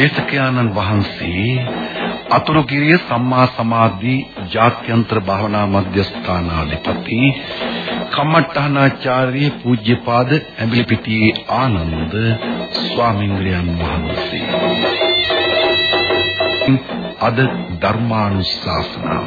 දේශකයන්න් වහන්සේ අතුරුගිරිය සම්මා සමාධි ජාත්‍යන්තර භාවනා මධ්‍යස්ථානාධිපති කම්මඨානාචාර්ය පූජ්‍යපාද ඇඹිලිපිටියේ ආනන්ද ස්වාමීන් වහන්සේ. අද ධර්මානුශාසනාව.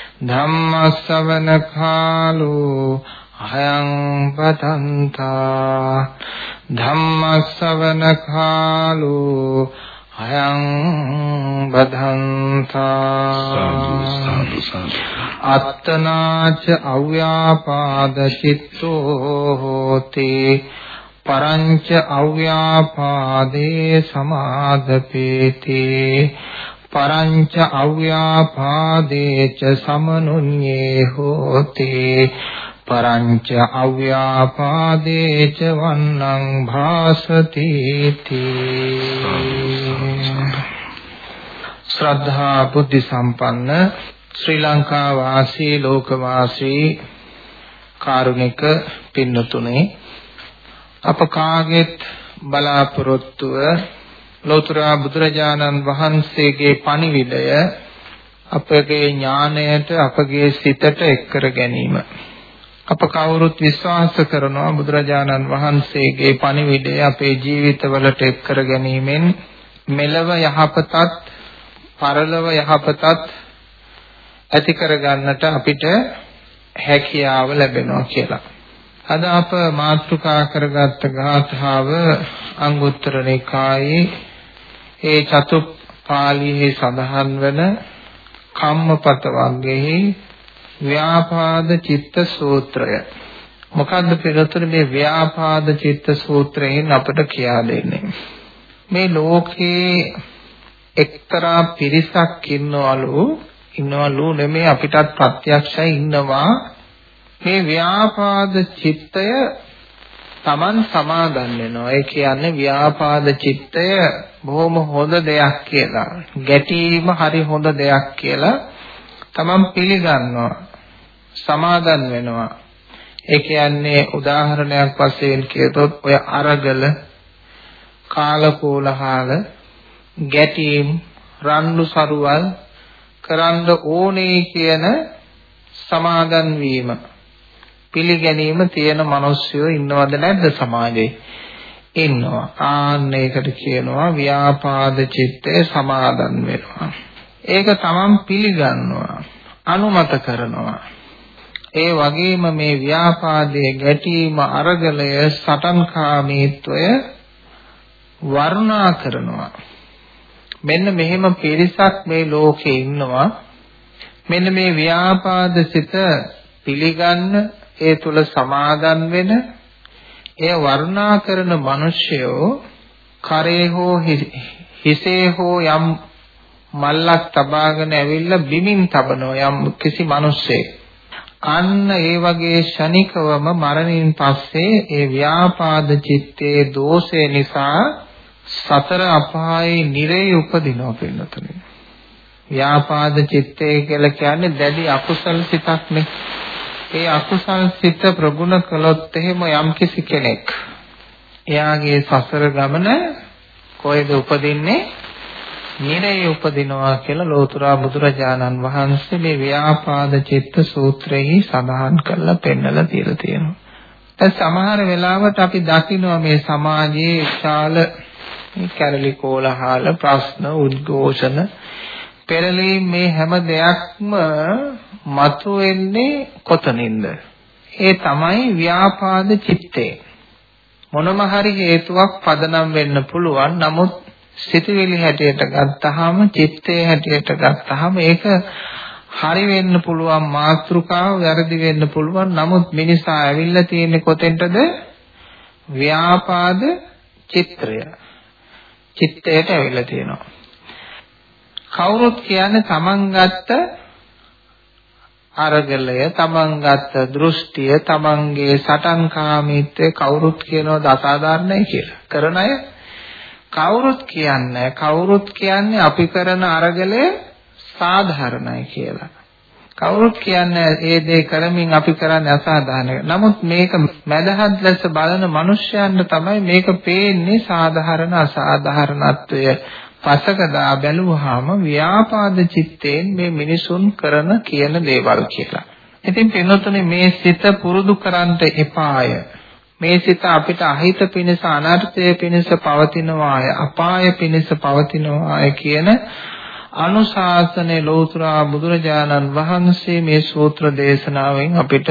ධම්ම ශ්‍රවණ කාලෝ අයං බදන්තා ධම්ම ශ්‍රවණ කාලෝ අයං බදන්තා අත්තනාච අව්‍යාපාද චිත්තෝ හෝති පරංච අව්‍යාපාදේ සමාදපේති පරංච අව්‍යාපාදේච සමනුඤ්ඤේ හෝති। පරංච අව්‍යාපාදේච වන්නං භාසති ශ්‍රද්ධා බුද්ධ සම්පන්න ශ්‍රී ලංකා වාසී ලෝක වාසී කාරුණික පින්නතුනේ අප කාගෙත් බලාපොරොත්තුව ලෝතර බුදුරජාණන් වහන්සේගේ පණිවිඩය අපගේ ඥාණයට අපගේ සිතට එක් කර ගැනීම අප කවුරුත් විශ්වාස කරනවා බුදුරජාණන් වහන්සේගේ පණිවිඩය අපේ ජීවිතවලට එක් කර ගැනීමෙන් මෙලව යහපතත් පරලොව යහපතත් ඇති කර ගන්නට අපිට හැකියාව ලැබෙනවා කියලා. අද අප මාතෘකා කරගත් ගාථාව අංගුත්තර නිකායේ ඒ චතුප්පාලියේ සඳහන් වන කම්මපත වර්ගයේ ව්‍යාපාද චිත්ත සූත්‍රය. මොකද්ද පිළිතුර මේ ව්‍යාපාද චිත්ත සූත්‍රයෙන් අපට කියා දෙන්නේ? මේ ලෝකේ එක්තරා පිරිසක් ඉන්නවලු ඉන්නවලු නෙමෙයි අපිටත් ප්‍රත්‍යක්ෂයි ඉන්නවා මේ ව්‍යාපාද චිත්තය Taman සමාදන් වෙනවා. ඒ කියන්නේ ව්‍යාපාද චිත්තය බොහොම හොඳ දෙයක් කියලා. ගැටීම හරි හොඳ දෙයක් කියලා Taman පිළිගන්නවා. සමාදන් වෙනවා. ඒ කියන්නේ උදාහරණයක් වශයෙන් කියතොත් ඔය අරගල කාලකෝලහාල ගැටීම් රණ්ඩු සරුවල් කරන්න ඕනේ කියන සමාදන් වීම පිළිගැනීම තියෙන මිනිස්සුયો ඉන්නවද නැද්ද සමාජයේ? ඉන්නවා. ආන්න ඒකට කියනවා ව්‍යාපාද චිත්තය සමාදන් වෙනවා. ඒක තමන් පිළිගන්නවා. අනුමත කරනවා. ඒ වගේම මේ ව්‍යාපාදයේ ගැටීම අරගලය සටන්කාමීත්වය වර්ණනා කරනවා. මෙන්න මෙහෙම පිරිසක් මේ ලෝකේ ඉන්නවා. මෙන්න මේ ව්‍යාපාද සිත පිළිගන්න ඒ තුල සමාදන් වෙන එය වර්ණනා කරන මිනිසයෝ කරේ හෝ හිසේ හෝ යම් මල්ලක් තබාගෙන ඇවිල්ලා බිමින් තබනවා යම් කිසි මිනිසෙක් අන්න ඒ වගේ ෂණිකවම මරණින් පස්සේ ඒ ව්‍යාපාද චිත්තේ දෝෂය නිසා සතර අපායේ නිරේ උපදිනවා පින්නතුනේ. ව්‍යාපාද චිත්තය කියලා කියන්නේ දැඩි අකුසල සිතක්නේ. ඒ අකුසල් සිත ප්‍රගුණ කළොත් එහෙම යම්කිසි කෙනෙක් එයාගේ සසර ගමන කොහෙද උපදින්නේ? නිරේ උපදිනවා කියලා ලෝතර බුදුරජාණන් වහන්සේ මේ ව්‍යාපාද චිත්ත සූත්‍රයේ සඳහන් කරලා පෙන්නලා තියලා තියෙනවා. දැන් සමහර වෙලාවට අපි දකිනවා මේ සමාජයේ විශාල කැරලි කෝලහල ප්‍රශ්න උද්ඝෝෂණ පෙරලීම් මේ හැම දෙයක්ම මතුවෙන්නේ කොතනින්ද? ඒ තමයි ව්‍යාපාද චිත්තේ. මොනම හරි හේතුවක් පදනම් වෙන්න පුළුවන්. නමුත් සිතුවිලි හැටියට ගත්තාම චිත්තේ හැටියට ගත්තාම ඒක හරි වෙන්න පුළුවන් මාත්‍රිකාව වැරදි වෙන්න පුළුවන්. නමුත් මිනිසා ඇවිල්ලා තියෙන්නේ කොතෙන්ටද? ව්‍යාපාද චිත්‍රය. චිත්තයට ඇවිල්ලා තියෙනවා. කවුරුත් කියන්නේ තමන් ගත්ත අරගලය තමන් ගත්ත දෘෂ්ටිය තමන්ගේ සටන්කාමීත්වය කවුරුත් කියනවද අසාධාරණයි කියලා. කරන අය කවුරුත් කියන්නේ කවුරුත් කියන්නේ අපි කරන අරගලය සාධාරණයි කියලා. කවුරුත් කියන්නේ ඒ දේ කරමින් අපි කරන්නේ අසාධාරණයි. නමුත් මේක මදහත් ලෙස බලන මිනිස්යන්ට තමයි මේක පේන්නේ සාධාරණ අසාධාරණත්වය පසකදා බැලුවාම ව්‍යාපාද චිත්තයෙන් මේ මිනිසුන් කරන කියන දේවල් කියලා. ඉතින් පින්නතුනේ මේ සිත පුරුදු කරන්ට එපාය. මේ සිත අපිට අහිත පිණිස අනර්ථය පිණිස පවතිනවාය අපාය පිණිස පවතිනවාය කියන අනුශාසනයේ ලෝතර බුදුරජාණන් වහන්සේ මේ සූත්‍ර දේශනාවෙන් අපිට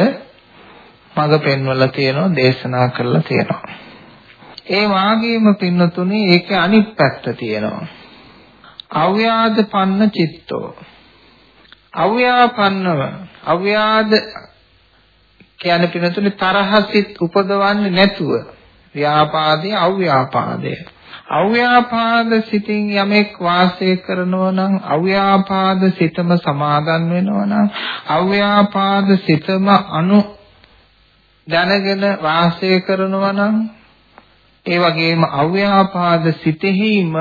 මඟ පෙන්වලා තියෙනවා දේශනා කරලා තියෙනවා. ඒ වාගේම පින්නතුනේ ඒකේ අනිත් පැත්ත තියෙනවා. අව්‍යාද පන්න චිත්තෝ. අව්‍යාපන්නව අව්‍යාද කියන්නේ පින්නතුනේ තරහසිත උපදවන්නේ නැතුව. ව්‍යාපාදේ අව්‍යාපාදේ. අව්‍යාපාද සිතින් යමෙක් වාසය කරනවා නම් අව්‍යාපාද සිතම සමාදන් වෙනවා නම් අව්‍යාපාද සිතම අනු දැනගෙන වාසය කරනවා නම් ඒ වගේම අව්‍යාපාද සිතෙහිම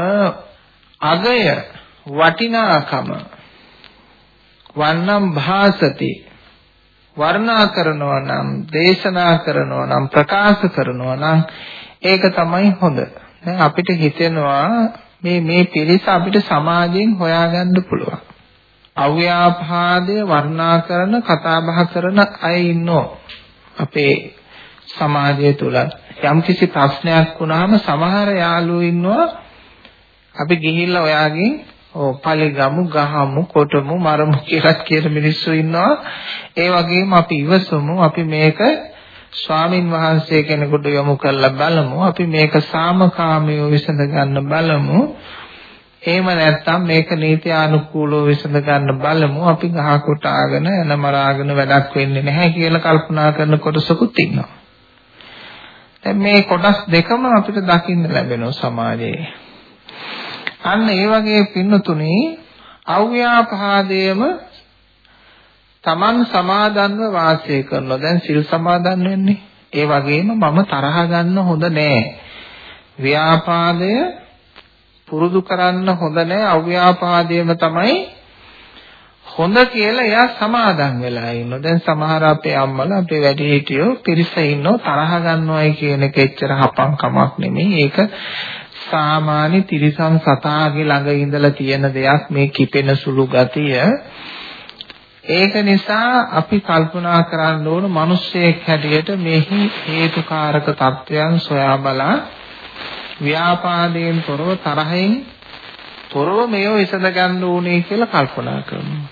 අගය වටිනාකම වන්නම් භාසති වර්ණා කරනවා නම් දේශනා කරනවා නම් ප්‍රකාශ කරනවා නම් ඒක තමයි හොඳ දැන් අපිට හිතෙනවා මේ මේ පිරිස අපිට සමාජයෙන් හොයාගන්න පුළුවන්. අව්‍යාපාදය වර්ණනා කරන කතා බහ කරන අය ඉන්නෝ අපේ සමාජය තුල යම්කිසි ප්‍රශ්නයක් වුණාම සමහර යාළුවෝ ඉන්නවා අපි ගිහිල්ලා ඔයාගෙන් ඔව් පලිගමු ගහමු කොටමු මරමු කියලා කියන මිනිස්සු ඉන්නවා. ඒ වගේම අපි ඉවසමු. අපි මේක ස්වාමින් වහන්සේ කෙනෙකුට යොමු කරලා බලමු. අපි මේක සාමකාමීව විසඳ ගන්න බලමු. එහෙම නැත්නම් මේක නීති ආනුකූලව විසඳ ගන්න බලමු. අපි ගහ කොටාගෙන එන මරාගෙන වැඩක් වෙන්නේ නැහැ කියලා කල්පනා කරන කොටසකුත් ඉන්නවා. දැන් මේ කොටස් දෙකම අපිට දකින්න ලැබෙනවා සමාජයේ. අන්න ඒ වගේ පින්නතුනේ අව්‍යාපාදයේම Taman සමාදන්ව වාසය කරනවා. දැන් සිල් සමාදන් වෙන්නේ. ඒ වගේම මම තරහ ගන්න හොඳ නෑ. ව්‍යාපාදය පුරුදු කරන්න හොඳ නෑ. අව්‍යාපාදයම තමයි හොඳ කියලා එයා සමාදන් වෙලා ඉන්නවා. දැන් සමහර අපේ අම්මලා අපේ වැඩිහිටියෝ පිරිස ඉන්නෝ තරහ ගන්නවයි කියන එක එච්චර හපන් කමක් නෙමෙයි. ඒක සාමාන්‍ය තිරිසන් සතාගේ ළඟ ඉඳලා තියෙන දෙයක් මේ කිපෙන සුළු ගතිය ඒක නිසා අපි කල්පනා කරන්න ඕන මිනිස්සෙක් හැටියට මෙහි හේතුකාරක තත්වයන් සොයා බලා ව්‍යාපාදයෙන් තොරව තරහෙන් තොරව මේව විසඳ ගන්න ඕනේ කියලා කල්පනා කරනවා.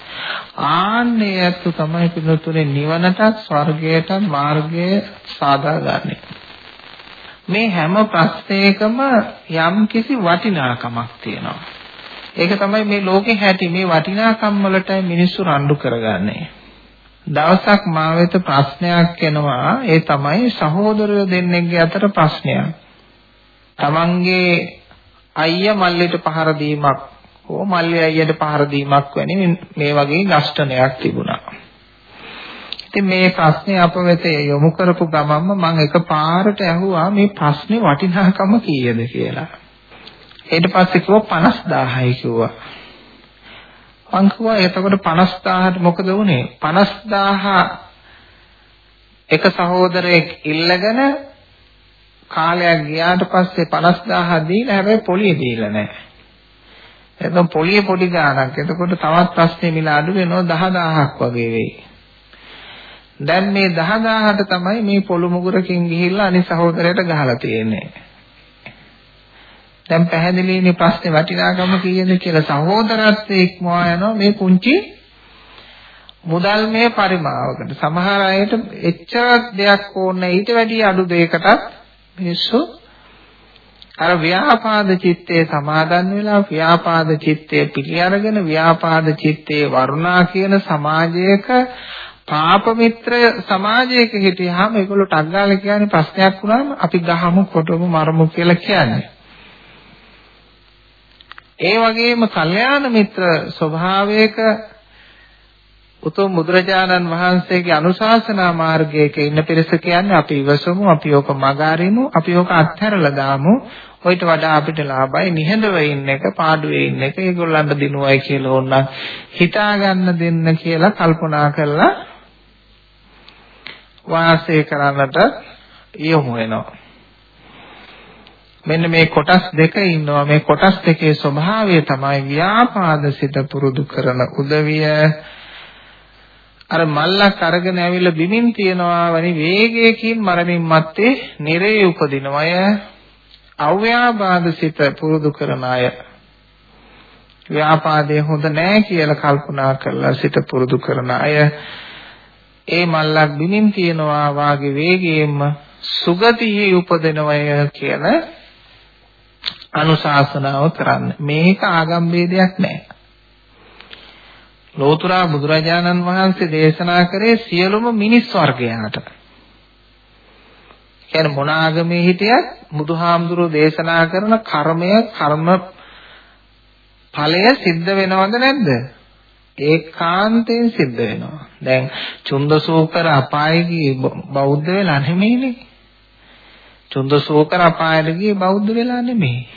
ආන්නේ ඇත්ත තමයි පිළිතුරේ නිවනටත් ස්වර්ගයටත් මාර්ගය සාදාගන්නේ. මේ හැම ප්‍රශ්නයකම යම් කිසි වටිනාකමක් තියෙනවා. ඒක තමයි මේ ලෝකේ හැටි මේ වටිනාකම් වලට මිනිස්සු රණ්ඩු කරගන්නේ. දවසක් මා වෙත ප්‍රශ්නයක් එනවා ඒ තමයි සහෝදරයෝ දෙන්නෙක්ගේ අතර ප්‍රශ්නයක්. තමන්ගේ අයියා මල්ලිට පහර දීමක් හෝ මල්ලි අයියට පහර දීමක් වැනි මේ වගේ නෂ්ටනයක් තිබුණා. ඉතින් මේ ප්‍රශ්නේ අප වෙත යොමු කරපු ගමන්ම මම එකපාරට ඇහුවා මේ ප්‍රශ්නේ වටිනාකම කීයද කියලා. ඊට පස්සේ කිව්වා 50000යි කිව්වා. මං කිව්වා එතකොට 50000ට මොකද වුනේ? 50000 එක සහෝදරයෙක් ඉල්ලගෙන කාලයක් ගියාට පස්සේ 50000 දීලා හැබැයි පොලිය දීලා නැහැ. එතකොට පොලිය පොඩි ගාණක්. එතකොට තවත් ප්‍රශ්නේ මිල අඩු වෙනවා 10000ක් වගේ වෙයි. දැන් මේ 10000ට තමයි මේ පොළු මුගුරකින් ගිහිල්ලා අනිත් සහෝදරයට ගහලා තියෙන්නේ. දැන් පැහැදිලිනේ ප්‍රශ්නේ වටිනාකම කීයද කියලා සහෝදරත්වයේ ඉක්මවා යනවා මේ පුංචි මුදල් මේ පරිමාවකට සමහර අයට එච්චර දෙයක් ඕනේ ඊට වැඩිය අඩු දෙයකටත් මිනිස්සු අර ව්‍යාපාද චිත්තේ සමාදන් වෙලා ව්‍යාපාද චිත්තේ පිළි අරගෙන ව්‍යාපාද චිත්තේ වරුණා කියන සමාජයක පාප මිත්‍ර සමාජයක හිටියාම ඒගොල්ලෝ ටග්ගාල කියන්නේ ප්‍රශ්නයක් වුණාම අපි ගහමු කොටමු මරමු කියලා කියන්නේ. ඒ වගේම කල්යාණ මිත්‍ර ස්වභාවයක උතුම් බුදුරජාණන් වහන්සේගේ අනුශාසනා මාර්ගයක ඉන්න පිරිස කියන්නේ අපි ඉවසමු අපි ඕක මගහරිමු අපි ඕක අත්හැරලා දාමු ඔయిత වඩා අපිට ලාභයි නිහඬව ඉන්න එක පාඩුවේ ඉන්න එක ඒගොල්ලන්ට දිනුවයි කියලා ඕන හිතා ගන්න දෙන්න කියලා කල්පනා කරලා වාසය කරන්නට යොමු වෙනවා. මෙන්න මේ කොටස් දෙක ඉන්නවා. මේ කොටස් දෙකේ ස්වභාවය තමයි ව්‍යාපාද සිත පුරුදු කරන උදවිය. අර මල්ලක් අරගෙන ඇවිල්ලා බිමින් තියනවා වැනි වේගයකින් මරමින් මත්තේ නිරේ උපදිනවය අව්‍යාපාද සිත පුරුදු කරන අය. ව්‍යාපාදේ හොඳ නෑ කියලා කල්පනා කරලා සිත පුරුදු කරන අය. ඒ මල්ලක් බිමින් තියනවා වාගේ වේගයෙන්ම සුගතියේ උපදිනවය කියන අනුශාසනාව කරන්න මේක ආගම් ભેදයක් නෑ ලෝතුරා බුදුරජාණන් වහන්සේ දේශනා කරේ සියලුම මිනිස් වර්ගයාට. කියන්නේ මොන ආගමේ හිටියත් බුදුහාමුදුරුවෝ දේශනා කරන කර්මය කර්ම ඵලය සිද්ධ වෙනවද නැද්ද? ඒකාන්තයෙන් සිද්ධ වෙනවා. දැන් චුන්දසෝකර අපායේ ගියේ බෞද්ධ වෙලා නෙමෙයිනේ. චුන්දසෝකර අපායට ගියේ බෞද්ධ වෙලා නෙමෙයි.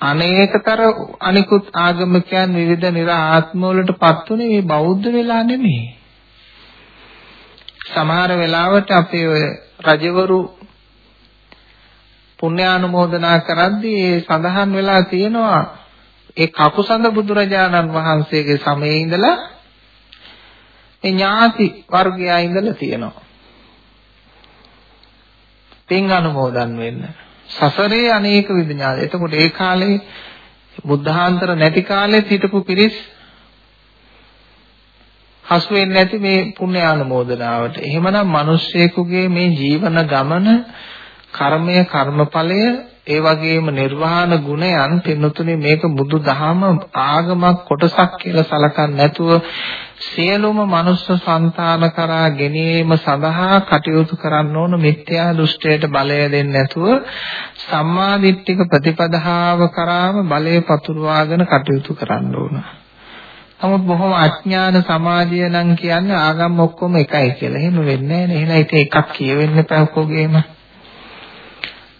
අනේකතර අනිකුත් ආගමිකයන් විවිධ නිර්ආත්ම වලටපත් උනේ මේ බෞද්ධ වෙලා නෙමෙයි. සමහර වෙලාවට අපේ ඔය රජවරු පුණ්‍යානුමෝදනා කරද්දී ඒ සඳහන් වෙලා තියෙනවා ඒ කකුසඳ බුදුරජාණන් වහන්සේගේ සමයේ ඉඳලා ඒ ඥාති වර්ගයා ඉඳලා තියෙනවා. පින් අනුමෝදන් වෙන්න. සසරේ අනේක විද ඥාන. එතකොට ඒ කාලේ බුද්ධාන්තර නැති කාලේ හිටපු පිරිස් හසු වෙන්නේ නැති මේ පුණ්‍ය ආනුමෝදනාවට. එහෙමනම් මිනිස්සෙකුගේ මේ ජීවන ගමන කර්මය කර්මඵලය ඒ වගේම නිර්වාණ ගුණයන් පින්නතුනේ මේක බුදු දහම ආගමක් කොටසක් කියලා සලකන්නේ නැතුව සියලුම මනුස්ස సంతාන කරා ගැනීම සඳහා කටයුතු කරන්න ඕන මිත්‍යා දෘෂ්ටියට බලය දෙන්නේ නැතුව සම්මා දිට්ඨික ප්‍රතිපදාව කරාම බලය පතුරවාගෙන කටයුතු කරන්න ඕන. නමුත් බොහොම අඥාන සමාජය නම් කියන්නේ ආගම් ඔක්කොම එකයි කියලා. එහෙම වෙන්නේ නැහැ නේ. එහෙනම් එකක් කියවෙන්න එපා ඔක්කොගේම.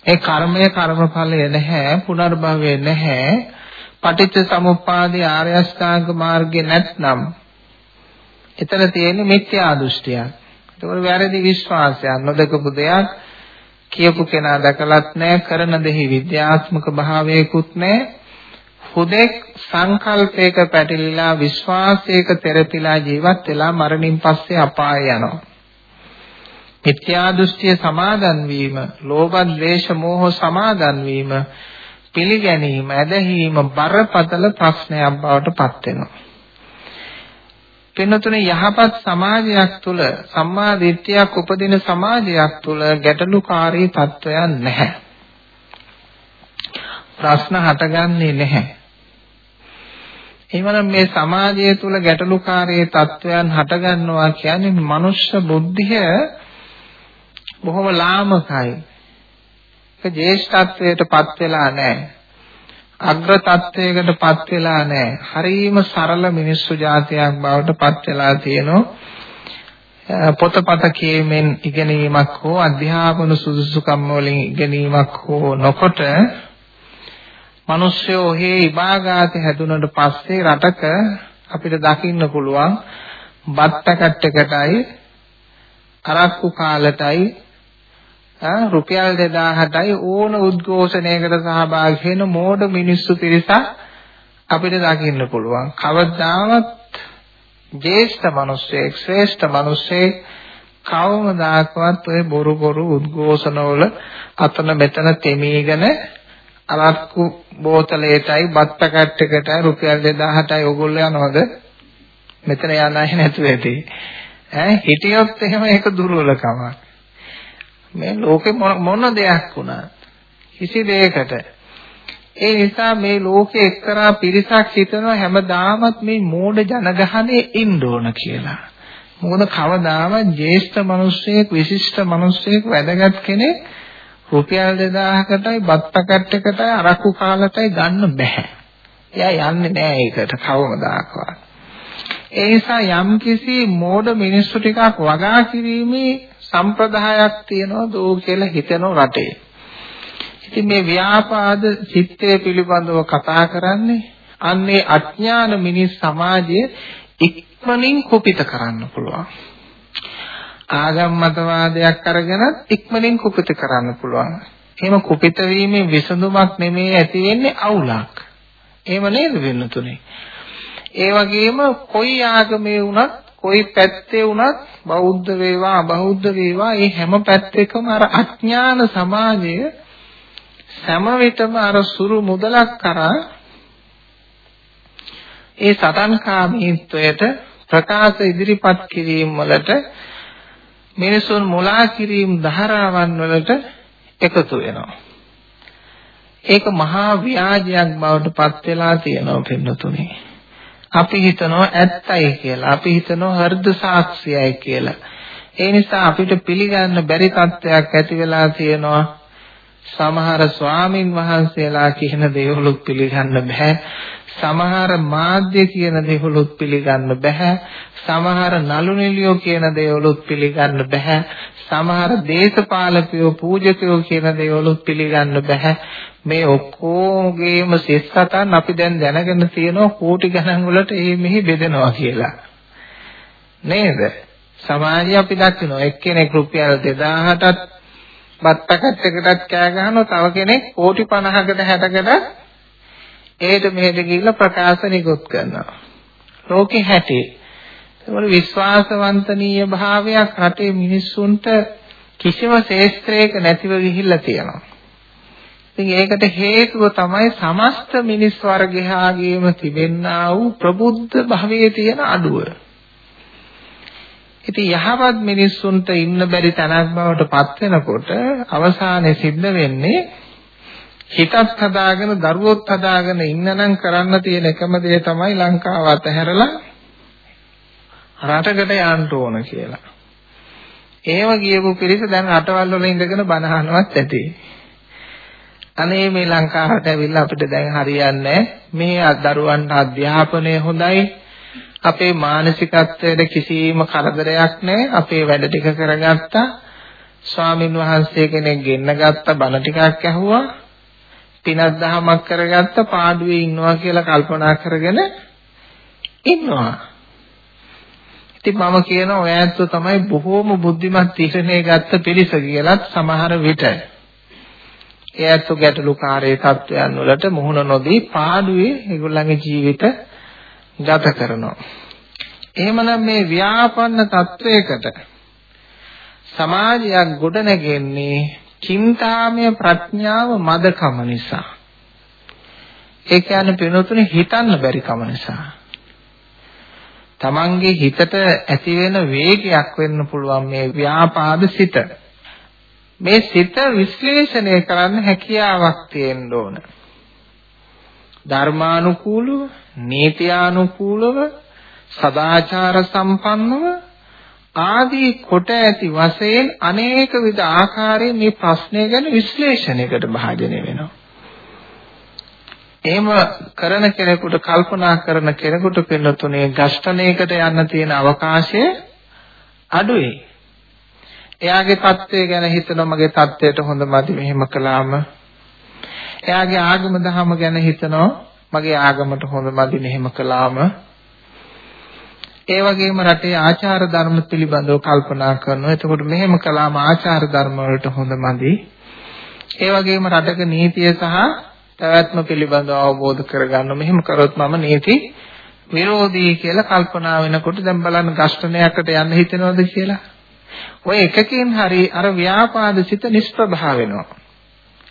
ඒ කර්මය කර්මඵලය නැහැ, පුනර්භවය නැහැ. පටිච්ච සමුප්පාදේ ආර්ය අෂ්ටාංග මාර්ගය නැත්නම් එතන තියෙන්නේ මිත්‍යා දෘෂ්ටියක්. ඒකවල වැරදි විශ්වාසයක් නොදකපු දෙයක් කියපු කෙනා දැකලත් නැහැ කරන දෙහි විද්‍යාත්මක භාවයකුත් නැහැ හුදෙක් සංකල්පයක පැටලිලා විශ්වාසයක තෙරපිලා ජීවත් වෙලා මරණින් පස්සේ අපාය යනවා මිත්‍යා දෘෂ්ටිය සමාදන් වීම ලෝභ ද්වේෂ මෝහ සමාදන් වීම පිළිගැනීම ඇදහිීම බරපතල ප්‍රශ්නයක් බවට පත් වෙනවා පින්නතුනේ යහපත් සමාජයක් තුළ සම්මා දිට්ඨියක් උපදින සමාජයක් තුළ ගැටලුකාරී තත්වයන් නැහැ. ප්‍රශ්න හටගන්නේ නැහැ. එhmenan මේ සමාජය තුළ ගැටලුකාරී තත්වයන් හටගන්නවා කියන්නේ මනුෂ්‍ය බුද්ධිය බොහොම ලාමකයි. ඒක ජේෂ්ඨත්වයටපත් වෙලා නැහැ. අග්‍ර තත්වයකටපත් වෙලා නැහැ. හරීම සරල මිනිස්සු జాතියක් බවට පත් වෙලා තියෙනවා. පොතපත කියමින් ඉගෙනීමක් හෝ අධ්‍යාපන සුදුසුකම් වලින් ඉගෙනීමක් හෝ නොකොට මිනිස්සු ඔහේ ඉබාගාත හැදුනට පස්සේ රටක අපිට දකින්න පුළුවන් බත් පැකට් එකටයි අරක්කු කාලටයි රුපියල් 2000ටයි ඕන උද්ඝෝෂණයකට සහභාගී වෙන මෝඩ මිනිස්සු පිරිසක් අපිට දකින්න පුළුවන්. කවදාවත් ජේෂ්ඨ මිනිස්සෙක් ශ්‍රේෂ්ඨ මිනිස්සෙක් කවමදාකවත් ඔය බොරු බොරු උද්ඝෝෂණවල අතන මෙතන තෙමීගෙන අරක්කු බෝතලයටයි බත් පැකට් එකටයි රුපියල් 2000ටයි ඕගොල්ලෝ යනවද? මෙතන යන්නේ නැතුව ඇති. ඈ හිටියොත් එහෙම ඒක දුර්වලකමක්. මේ ලෝකේ මොන දෙයක් වුණත් කිසි දෙයකට ඒ නිසා මේ ලෝකේ එක්තරා පිරිසක් හිතනවා හැමදාමත් මේ මෝඩ ජනගහනේ ඉන්න ඕන කියලා. මොකද කවදාවත් ජේෂ්ඨ මිනිස්සෙක් විශිෂ්ට මිනිස්සෙක් වැදගත් කෙනෙක් රුපියල් 2000කටයි බත් පැකට් එකටයි අරක්කු කාලටයි ගන්න බෑ. එයා යන්නේ නෑ ඒකට කවමදාකවත්. ඒ නිසා යම්කිසි මෝඩ මිනිස්සු ටිකක් වගා කිරීමේ සම්ප්‍රදායක් තියනවා දෝ කියලා හිතන රටේ. ඉතින් මේ ව්‍යාපාද චිත්තය පිළිබඳව කතා කරන්නේ අන්නේ අඥාන මිනිස් සමාජය ඉක්මනින් කුපිත කරන්න පුළුවන්. ආගම් මතවාදයක් අරගෙන ඉක්මනින් කුපිත කරන්න පුළුවන්. එහෙම කුපිත වීමේ විසඳුමක් නෙමෙයි ඇති වෙන්නේ අවුලක්. එහෙම නේද වෙන්න තුනේ. ඒ වගේම කොයි ආගමේ වුණත් කොයි පැත්තේ වුණත් බෞද්ධ වේවා අබෞද්ධ වේවා මේ හැම පැත්තකම අර අඥාන සමාජය සෑම විටම අර සුරු මුදලක් කරා ඒ සතන්කාමීත්වයට ප්‍රකාශ ඉදිරිපත් කිරීම වලට මිනිසුන් මුලා කිරීම ධාරාවන් වලට එකතු වෙනවා. ඒක මහා ව්‍යාජයක් බවට පත් වෙලා තියෙනවා පින්නතුනේ. අපි හිතනවා ඇත්තයි කියලා. අපි හිතනවා හෘද සාක්ෂියයි කියලා. ඒ නිසා අපිට පිළිගන්න බැරි තත්ත්වයක් ඇති වෙලා තියෙනවා. සමහර ස්වාමින් වහන්සේලා කියන දේවලුත් පිළිගන්න බෑ. සමහර මාධ්‍ය කියන දේවලුත් පිළිගන්න බෑ. සමහර නලු නිලියෝ කියන දේවලුත් පිළිගන්න බෑ. සමහර දේශපාලකයෝ පූජකයෝ කියන දේවලුත් පිළිගන්න බෑ. මේ ඔක්කොගේම සිස්සතන් අපි දැන් දැනගෙන තියෙනවා කෝටි ගණන් වලට ඒ මෙහි බෙදෙනවා කියලා. නේද? සමාජය අපි දකිනවා එක්කෙනෙක් රුපියල් 2000ටත් බත් පැකට් එකටත් කෑ ගහනවා තව කෙනෙක් කෝටි 50කට 60කට ඒට මෙහෙට ගිහිල්ලා ප්‍රකාශ නිකුත් කරනවා. ලෝකේ හැටි. ඒවල විශ්වාසවන්තනීය භාවයක් රටේ මිනිස්සුන්ට කිසිම ශේස්ත්‍රයක නැතිව ගිහිල්ලා තියෙනවා. ඉතින් ඒකට හේතුව තමයි සමස්ත මිනිස් වර්ගයාගේම තිබෙන්නා වූ ප්‍රබුද්ධ භවයේ තියෙන අඩුව. ඉතින් යහපත් මිනිස්සුන්ට ඉන්න බැරි තැනක් බවට පත් වෙනකොට අවසානයේ සිද්ධ වෙන්නේ හිතත් හදාගෙන දරුවොත් හදාගෙන ඉන්නනම් කරන්න තියෙන එකම දේ තමයි ලංකාව අතහැරලා රටකට යන්න ඕන කියලා. එහෙම ගියපු පිරිස දැන් රටවල් වල ඉඳගෙන බණ අහනවත් ඇති. අනේ මේ ලංකාවට ඇවිල්ලා අපිට දැන් හරියන්නේ මේ දරුවන්ට අධ්‍යාපනය හොඳයි අපේ මානසිකත්වයට කිසිම කරදරයක් නැහැ. අපේ වැඩ ටික කරගත්තා. ස්වාමින් වහන්සේ කෙනෙක් ගෙන්න ගත්ත බණ ටිකක් ඇහුවා. පිනක් දහමක් කරගත්ත පාඩුවේ ඉන්නවා කියලා කල්පනා කරගෙන ඉන්නවා. ඉතින් මම කියනවා ඔය ඇත්තෝ තමයි බොහෝම බුද්ධිමත් තීරණය ගත්ත පිරිස කියලත් සමහර විට. ඒ ඇත්තෝ ගැටලුකාරී තත්වයන් වලට මුහුණ නොදී පාඩුවේ ඒගොල්ලන්ගේ ජීවිත ගත කරනවා. එහෙමනම් මේ ව්‍යාපන්න තත්වයකට සමාජයක් ගොඩනගෙන්නේ චින්තාමය ප්‍රඥාව මදකම නිසා. ඒ කියන්නේ පිනතුනේ හිතන්න බැරි කම නිසා. තමන්ගේ හිතට ඇති වෙන වේගයක් වෙන්න පුළුවන් මේ ව්‍යාපාද සිත. මේ සිත විශ්ලේෂණය කරන්න හැකියාවක් තියෙන්න ඕන. ධර්මානුකූලව නීතියානුකූලව සදාචාර සම්පන්නව ආදී කොට ඇති වශයෙන් අනේක විද ආකාරයෙන් මේ ප්‍රශ්නය ගැන විශ්ලේෂණයකට භාජනය වෙනවා. එහෙම කරන කෙනෙකුට කල්පනා කරන කෙනෙකුට පින්නතුනේ ගස්ඨණයකට යන්න තියෙන අවකාශය අඩුයි. එයාගේ தත්ත්වය ගැන හිතනවා මගේ தත්ත්වයට හොඳ මදි මෙහෙම කළාම. එයාගේ ආගම දහම ගැන හිතනවා මගේ ආගමට හොඳ මදි මෙහෙම කළාම ඒ වගේම රටේ ආචාර ධර්ම පිළිබඳව කල්පනා කරනවා. එතකොට මෙහෙම කළාම ආචාර ධර්ම වලට හොඳ මදි. ඒ වගේම රටක නීතිය සහ පැවැත්ම පිළිබඳව අවබෝධ කරගන්න. මෙහෙම කරොත් මම නීති විරෝධී කියලා කල්පනා වෙනකොට දැන් බලන්න ගස්ඨනයකට යන්න හිතෙනවද කියලා. ඔය එකකින් හරි අර ව්‍යාපාද සිත නිෂ්ප්‍රභා වෙනවා.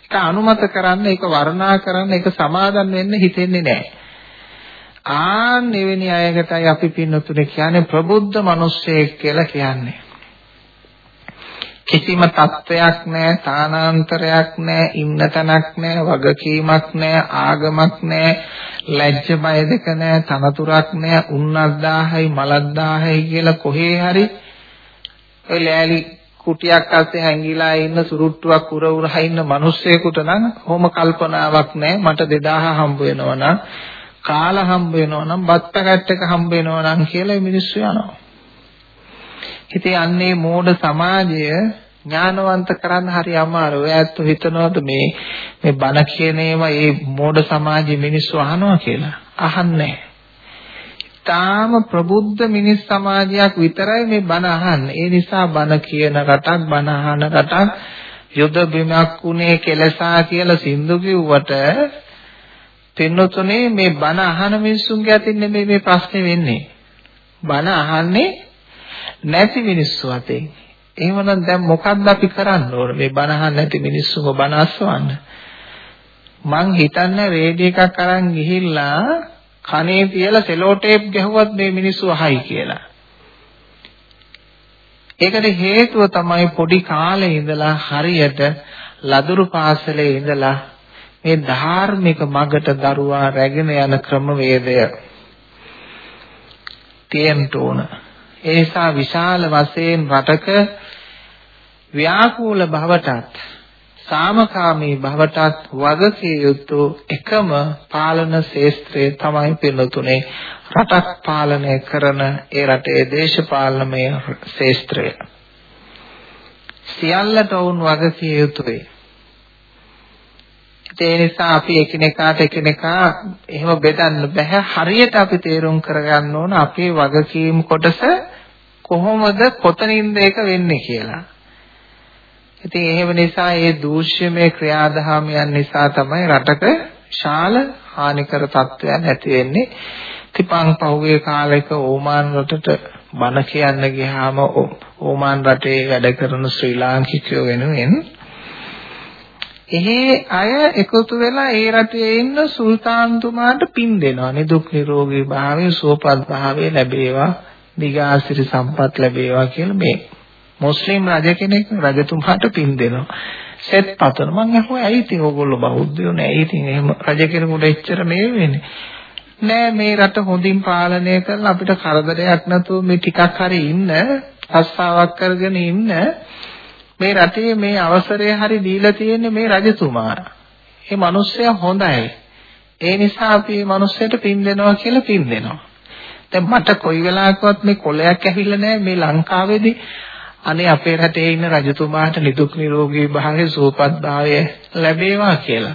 ඒක අනුමත කරන්න, ඒක වර්ණනා කරන්න, ඒක සමාදන් වෙන්න හිතෙන්නේ නැහැ. ආන් එවැනි අයකටයි අපි පින්නතුනේ කියන්නේ ප්‍රබුද්ධ මිනිස්සෙක් කියලා කියන්නේ. කිසිම තත්වයක් නැහැ, තානාන්තරයක් නැහැ, ඉන්න තැනක් නැහැ, වගකීමක් නැහැ, ආගමක් නැහැ, ලැජ්ජ බය දෙක නැහැ, තනතුරක් නැහැ, උන්නක් 1000යි මලක් 1000යි කියලා කොහේ හරි ඔය ලෑලි කුටියක් අස්සේ හැංගිලා ඉන්න සුරුට්ටුවක් උර උර ඉන්න මිනිස්සෙකුට නම් කොහොම කල්පනාවක් නැහැ මට 2000 හම්බ වෙනවා නම් කාලා හම්බ වෙනවා නම් බත් පැකට් එක හම්බ වෙනවා නම් කියලා මිනිස්සු යනවා. හිතේ යන්නේ මෝඩ සමාජය ඥානවන්ත කරන්න හරි අමාරුයි. ඔය ඇත්ත හිතනවාද මේ මේ බණ කියන ඒවා මේ මෝඩ සමාජයේ මිනිස්සු අහනවා කියලා? අහන්නේ තාම ප්‍රබුද්ධ මිනිස් සමාජයක් විතරයි මේ බණ අහන්නේ. ඒ නිසා බණ කියන රටක් බණ අහන රටක් යුද බිමක් උනේ කෙලසා කියලා සින්දු කිව්වට පින්නතුනේ මේ බණ අහන මිනිස්සුන්ගේ අතින් නෙමෙයි මේ ප්‍රශ්නේ වෙන්නේ. බණ අහන්නේ නැති මිනිස්සු අතෙන්. එහෙමනම් දැන් මොකද්ද අපි කරන්න ඕන මේ බණ අහන්න නැති මිනිස්සුම බණ අස්වන්න? මං හිතන්නේ රේඩියෝ එකක් අරන් ගිහිල්ලා කනේ තියලා සෙලෝ ටේප් ගැහුවත් මේ මිනිස්සු අහයි කියලා. ඒකට හේතුව තමයි පොඩි කාලේ ඉඳලා හරියට ලදරු පාසලේ ඉඳලා මේ ධාර්මික මගට දරුවා රැගෙන යන ක්‍රමවේදය තියෙන්න ඕන. ඒ නිසා විශාල වශයෙන් රටක ව්‍යාකූල භවටත් සාමකාමී භවටත් වගකිය යුතු එකම පාලන ශේස්ත්‍රය තමයි පිළිතුනේ රටක් පාලනය කරන ඒ රටේ දේශපාලනමය ශේස්ත්‍රය. සියල්ලට වුන් වගකිය යුතුයි. ඒ නිසා අපි එකිනෙකාට එකිනෙකා එහෙම බෙදන්න බෑ හරියට අපි තේරුම් කරගන්න ඕන අපේ වගකීම් කොටස කොහොමද කොතනින්ද ඒක වෙන්නේ කියලා. ඉතින් එහෙම නිසා මේ දූෂ්‍යමය ක්‍රියාදාමයන් නිසා තමයි රටක ශාල හානිකර තත්ත්වයන් ඇති වෙන්නේ. තිපං පහුගිය කාලෙක ඕමාන් රටට බණ කියන්න ගියාම ඕමාන් රටේ වැඩ කරන ශ්‍රී ලාංකිකයෝ වෙනුවෙන් එහි අය එකතු වෙලා ඒ රටේ ඉන්න සුල්තාන්තුමාට පින් දෙනවා. නිදුක් නිරෝගී භාවය, සුවපත් භාවය ලැබේවා, දිගාසිරි සම්පත් ලැබේවා කියලා මේ මුස්ලිම් රජ කෙනෙක් රජතුමාට පින් දෙනවා. සෙත් පතන මං අහුවා ඇයි ඉතින් ඕගොල්ලෝ බෞද්ධයෝ නෑ. ඉතින් එහෙම රජ කෙනෙකුට එච්චර මේ වෙන්නේ. නෑ මේ රට හොඳින් පාලනය කරලා අපිට කරදරයක් නැතුව මේ ටිකක් හරි ඉන්න, අස්සාවක් කරගෙන ඉන්න මේ රටේ මේ අවසරය හරි දීලා තියෙන්නේ මේ රජතුමා. මේ මිනිස්සයා හොඳයි. ඒ නිසා අපි මේ මිනිස්සයට පින් දෙනවා කියලා පින් දෙනවා. දැන් මට කොයි වෙලාවකවත් මේ කොලයක් ඇහිල්ලා නැහැ මේ ලංකාවේදී අනේ අපේ රටේ ඉන්න රජතුමාට නිදුක් නිරෝගී භාවය සුවපත් භාවය ලැබේවා කියලා.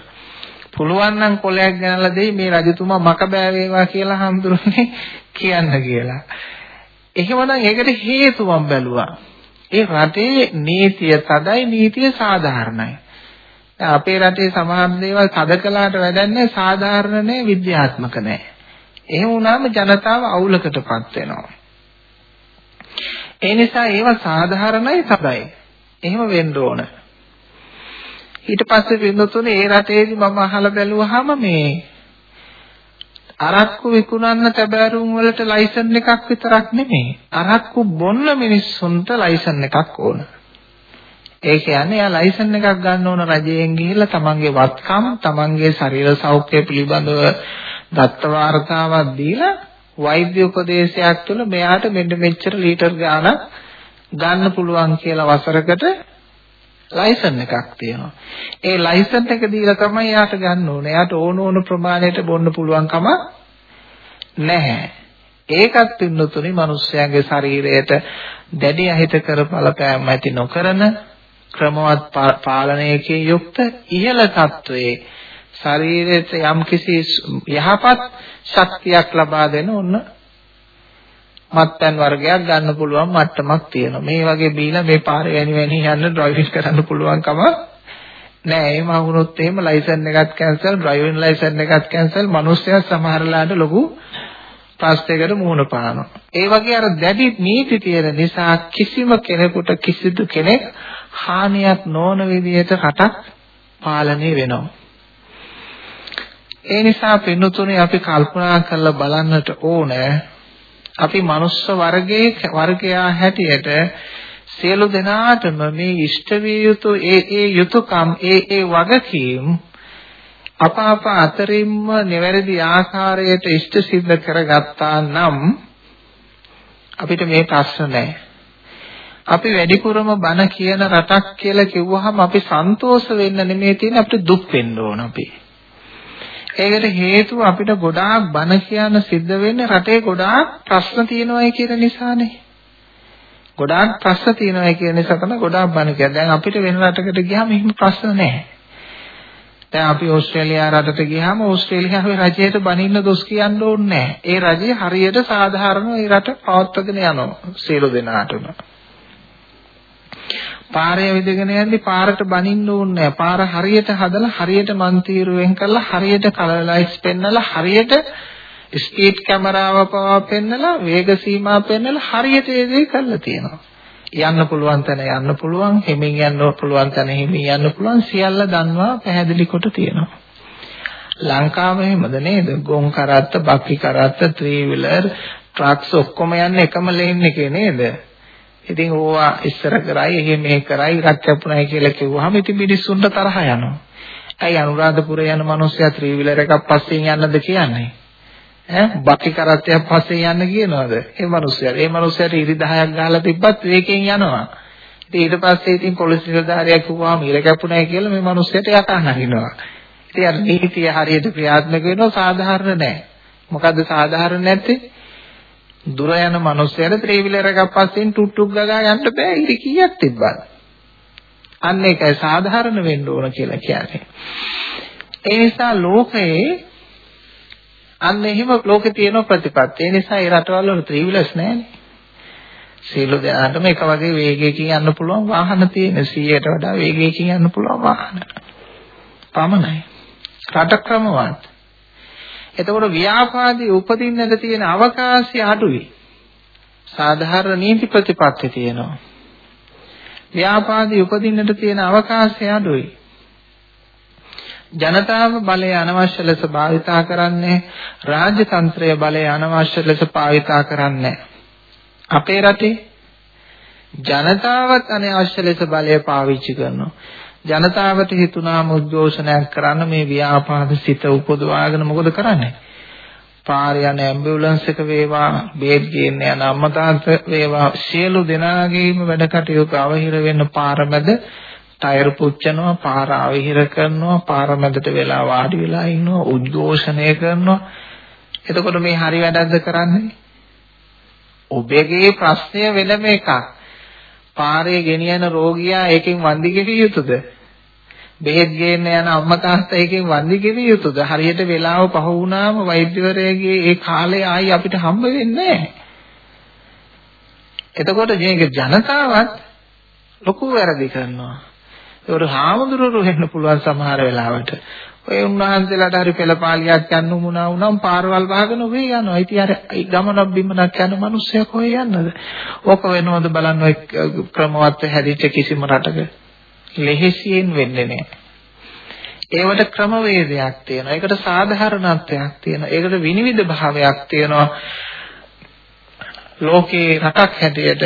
පුළුවන් නම් කොලයක් ගනලා දෙයි මේ රජතුමා මක බෑ වේවා කියලා හඳුරන්නේ කියන්න කියලා. එහෙමනම් ඒකට හේතු මම බැලුවා. ඒ රටේ නීතිය තදයි නීතිය සාධාරණයි. දැන් අපේ රටේ සමහර දේවල් තද කළාට වැඩන්නේ සාධාරණ නෑ විද්‍යාත්මක නෑ. එහෙම වුණාම ජනතාව අවුලකටපත් වෙනවා. ඒ නිසා ඒවා සාධාරණයි තදයි. එහෙම වෙන්න ඕන. ඊට පස්සේ වෙනතුනේ ඒ රටේදී මම අහලා බැලුවාම මේ අරක්කු විකුණන්න තැබෑරුම් වලට ලයිසන් එකක් විතරක් නෙමෙයි. අරක්කු බොන්න මිනිස්සුන්ට ලයිසන් එකක් ඕන. ඒ කියන්නේ යා ලයිසන් එකක් ගන්න ඕන රජයෙන් ගිහිල්ලා තමන්ගේ වත්කම්, තමන්ගේ ශරීර සෞඛ්‍ය පිළිබඳව දත්ත වාර්තාවක් දීලා වෛද්‍ය උපදේශයක් තුළ මෙයාට මෙන්න මෙච්චර ලීටර් ගාණක් ගන්න පුළුවන් කියලා වසරකට ලයිසන් එකක් තියෙනවා. ඒ ලයිසන් එක දීලා තමයි යාට ගන්න ඕනේ. යාට ඕන ඕන ප්‍රමාණයට බොන්න පුළුවන්කම නැහැ. ඒකත් පින්නතුනි මිනිස්යාගේ ශරීරයට දැඩි අහිත කර බලපෑම් ඇති නොකරන ක්‍රමවත් පාලනයකින් යුක්ත ඉහළ තත්වයේ ශරීරයට යම්කිසි යහපත් ශක්තියක් ලබා දෙන ඔන්න මත්පැන් වර්ගයක් ගන්න පුළුවන් මට්ටමක් තියෙනවා. මේ වගේ බීලා මේ පාරේ වැනි වැනි යන්න ඩ්‍රයිවිං කරන්න පුළුවන්කම නෑ. එහෙම වුණොත් එහෙම ලයිසන් එකත් කැන්සල්, ඩ්‍රයිවිං ලයිසන් එකත් කැන්සල්, මිනිස්සයා සමහරලාට ලොකු ප්‍රශ්නයකට මුහුණ පානවා. ඒ වගේ අර දැඩි නීති තියෙන නිසා කිසිම කෙනෙකුට කිසිදු කෙනෙක් හානියක් නොවන විදිහට රටක් පාලනය වෙනවා. ඒ නිසා පින්නතුනේ අපි කල්පනා කරලා බලන්නට ඕනේ අපි මනුස්ස වර්ගයේ වර්ගයා හැටියට සියලු දෙනාටම මේ ඉෂ්ට විය යුතු ඒ ඒ යුතුයකම් ඒ ඒ වගකීම් අප අප අතරින්ම නිවැරදි ආකාරයට ඉෂ්ට සිද්ධ කරගත්තා නම් අපිට මේ ප්‍රශ්න නැහැ. අපි වැඩිපුරම බන කියන රටක් කියලා කිව්වහම අපි සන්තෝෂ වෙන්න නෙමෙයි තියෙන්නේ අපිට දුක් වෙන්න ඕන අපි. ඒකට හේතුව අපිට ගොඩාක් බන කියන සිද්ධ වෙන්නේ රටේ ගොඩාක් ප්‍රශ්න තියෙනවායි කියන නිසානේ. ගොඩාක් ප්‍රශ්න තියෙනවායි කියන නිසා තමයි ගොඩාක් බන කියන්නේ. දැන් අපිට වෙන රටකට ගියාම එහෙම ප්‍රශ්න නැහැ. දැන් අපි ඕස්ට්‍රේලියා රටට ගියාම ඕස්ට්‍රේලියාවේ රජයට බනින්න දොස් කියන්න ඕනේ නැහැ. ඒ රජය හරියට සාධාරණව ඒ රට පවත්වාගෙන යනවා සියලු දෙනාටම. පාරේ විදගෙන යද්දි පාරට බනින්න ඕනේ නැහැ. පාර හරියට හදලා හරියට මන්තිරුවෙන් කරලා හරියට කලර් ලයිට්ස් පෙන්නලා හරියට ස්පීඩ් කැමරාව පවා පෙන්නලා වේග සීමා පෙන්නලා හරියට ඒ දේ කරලා තියෙනවා. යන්න පුළුවන් තැන යන්න පුළුවන්, හිමින් යන්න පුළුවන් තැන හිමින් යන්න පුළුවන් සියල්ල දන්වා පැහැදිලි කොට තියෙනවා. ලංකාව එහෙමද නේද? ගොන් කරත්ත, බක්කි කරත්ත, ත්‍රී වීලර්, ට්‍රක්ස් ඔක්කොම යන්නේ එකම ලේන් එකේ නේද? ඉතින් ඕවා ඉස්සර කරයි, එහෙම මෙහෙ කරයි, රක් කැපුණයි කියලා කිව්වහම ඉතින් මිනිස්සුන්ට තරහ යනවා. ඇයි අනුරාධපුර යන මිනිස්සයා ත්‍රී වීලර් එකක් පස්සෙන් යන්නද කියන්නේ? ඈ බක්කි කරත්තයක් පස්සේ යන්න කියනවාද? ඒ මිනිස්සයාට. ඒ මිනිස්සයාට ඉරි 10ක් ගහලා තිබ්බත් වේකෙන් යනවා. ඉතින් ඊට පස්සේ ඉතින් පොලිස් නිලධාරියෙක් කිව්වාම ඉර කැපුණයි කියලා මේ මිනිස්සයාට යකා නගිනවා. ඉතින් අර නීතිය හරියට ක්‍රියාත්මක වෙනවා සාධාරණ නැහැ. මොකද්ද සාධාරණ නැත්තේ? දුර යන මිනිස්සයාට ත්‍රිවිලර එකක් පස්සෙන් ටුට්ටුක් ගගා යන්න බෑ ඉරි කීයක් තිබ්බද? අන්න ඒකයි සාධාරණ වෙන්න ඕන කියලා කියන්නේ. ඒ නිසා ලෝකයේ අන්න එහෙම ලෝකේ තියෙන ප්‍රතිපත්ති. ඒ නිසා ඒ රටවල් වල ත්‍රිවිලස් නැහැනේ. සියලු දෙනාටම එක වගේ වේගයකින් යන්න පුළුවන් වාහන තියෙන 100ට වඩා වේගයකින් යන්න පුළුවන් වාහන. පමණයි. රට ක්‍රමවත්. එතකොට ව්‍යාපාදී උපදින්නට තියෙන අවකාශය අඩුයි. සාධාරණ නීති ප්‍රතිපත්ති තියෙනවා. ව්‍යාපාදී උපදින්නට තියෙන අවකාශය අඩුයි. ජනතාව බලය අනවශ්‍ය ලෙස භාවිතා කරන්නේ රාජ්‍ය තන්ත්‍රය බලය අනවශ්‍ය ලෙස භාවිතා කරන්නේ අපේ රටේ ජනතාවත් අනවශ්‍ය ලෙස බලය පාවිච්චි කරනවා ජනතාවට හිතුනාම උද්ඝෝෂණයක් කරන්න මේ ව්‍යාපාද සිත උපදවාගෙන මොකද කරන්නේ? පාරේ යන ඇම්බියුලන්ස් එක වේවා බේත් ගේන්න යන අම්මා තාත්තා වේවා සියලු දෙනාගේම වැඩ කටයුතු අවහිර වෙන්න පාර මැද ටයර් පුච්චනවා පාර අවහිර කරනවා පාර මැදට වෙලා වාඩි වෙලා ඉන්නවා උද්ඝෝෂණය කරනවා. එතකොට මේ හරි වැඩක්ද කරන්නේ? ඔබගේ ප්‍රශ්නය වෙනම එකක්. පාරේ ගෙනියන රෝගියා ඒකෙන් වන්දි ගෙවිය යුතුද? බෙහෙත් ගේන්න යන අම්මා තාත්තා ඒකෙන් වන්දි ගෙවිය යුතුද හරියට වෙලාව පහ වුණාම වෛද්‍යවරයාගේ ඒ කාලේ ආයි අපිට හම්බ වෙන්නේ නැහැ එතකොට මේක ජනතාවත් ලොකු වැරදි කරනවා ඒකට හාමුදුරුවෝ වෙන්න පුළුවන් සමහර වෙලාවට. ඔය උන්වහන්සේලාට හරි පෙළපාලියක් යන්න උමුණා වුණාම පාරවල් වහගෙන ඔබේ යනවා. ඉතින් අර ගමනක් බිමනක් යන මිනිස්සයා කොහේ යන්නද? ඕක වෙනවද බලන්න ඔය ක්‍රමවත් හැදිච්ච කිසිම රටක ලෙහෙසියෙන් වෙන්නේ නැහැ. ඒවට ක්‍රමවේදයක් තියෙනවා. ඒකට සාධාරණත්වයක් තියෙනවා. ඒකට විනිවිද භාවයක් තියෙනවා. ලෝකේ රටක් හැටියට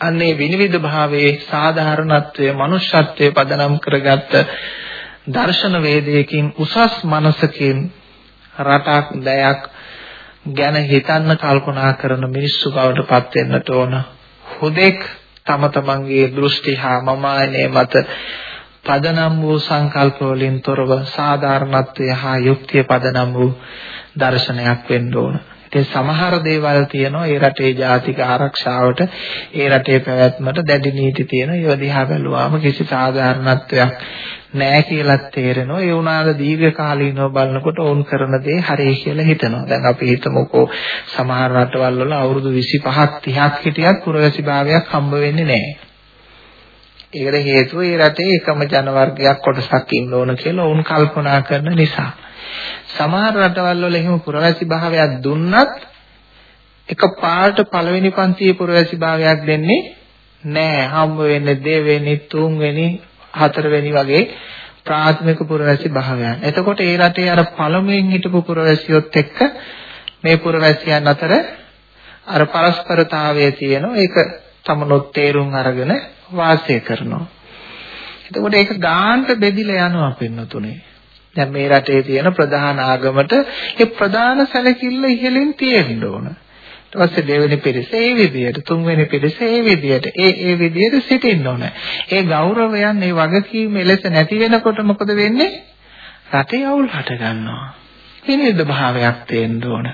අන්නේ විනිවිද භාවයේ සාධාරණත්වය මනුෂ්‍යත්වයේ පදනම් කරගත්ත දර්ශන වේදයකින් උසස් මනසකින් රටක් දයක් ගැන හිතන්න කල්පනා කරන මිනිස්සු බවට පත් වෙන්නට ඕන හුදෙක් තම තමන්ගේ දෘෂ්ටි හා මමායනේ මත පදනම් වූ සංකල්ප වලින් තොරව සාධාරණත්වය හා යුක්තිය පදනම් වූ දර්ශනයක් වෙන්න ඕන. ඉතින් සමහර දේවල් තියෙනවා ඒ රටේ ජාතික ආරක්ෂාවට ඒ රටේ පැවැත්මට දැඩි නීති තියෙනවා. ඒව දිහා බැලුවාම කිසි සාධාරණත්වයක් නැහැ කියලා තේරෙනවා. ඒ වුණාට දීර්ඝ කාලීනව බලනකොට වුන් කරන දේ හරියි කියලා හිතනවා. දැන් අපි හිතමුකෝ සමහර රටවල් වල අවුරුදු 25ක් 30ක් හිටියත් පුරවැසි භාවයක් හම්බ වෙන්නේ නැහැ. ඒකට හේතුව ඒ රටේ එකම ජන වර්ගයක් කොටසක් ඉන්න ඕන කියලා වුන් කල්පනා කරන නිසා. සමහර රටවල් වල එහෙම පුරවැසි භාවයක් දුන්නත් එක පාට පළවෙනි පන්තියේ පුරවැසි භාවයක් දෙන්නේ නෑ හම්බ වෙන්නේ දෙවෙනි තුන්වෙනි හතරවෙනි වගේ ප්‍රාථමික පුරවැසි භාවයන්. එතකොට ඒ රටේ අර පළමුවෙන් හිටපු පුරවැසියොත් එක්ක මේ පුරවැසියන් අතර අර පරස්පරතාවය තියෙනවා. ඒක තමනොත් තේරුම් අරගෙන වාසය කරනවා. එතකොට ඒක ගාන්ට බෙදිලා යනවා පින්නතුනේ. දැන් මේ රටේ තියෙන ප්‍රධාන ආගමට ඒ ප්‍රධාන සැලකිල්ල ඉහළින් තියෙන්න ඕන. ඊට පස්සේ දෙවෙනි පිරිස ඒ විදියට, තුන්වෙනි පිරිස ඒ විදියට, ඒ ඒ විදියට සිටින්න ඕන. ඒ ගෞරවයන්, ඒ වගකීම් එලෙස නැති වෙනකොට මොකද වෙන්නේ? රටේ අවුල් හට ගන්නවා. විනිවිද භාවයක් තියෙන්න ඕන.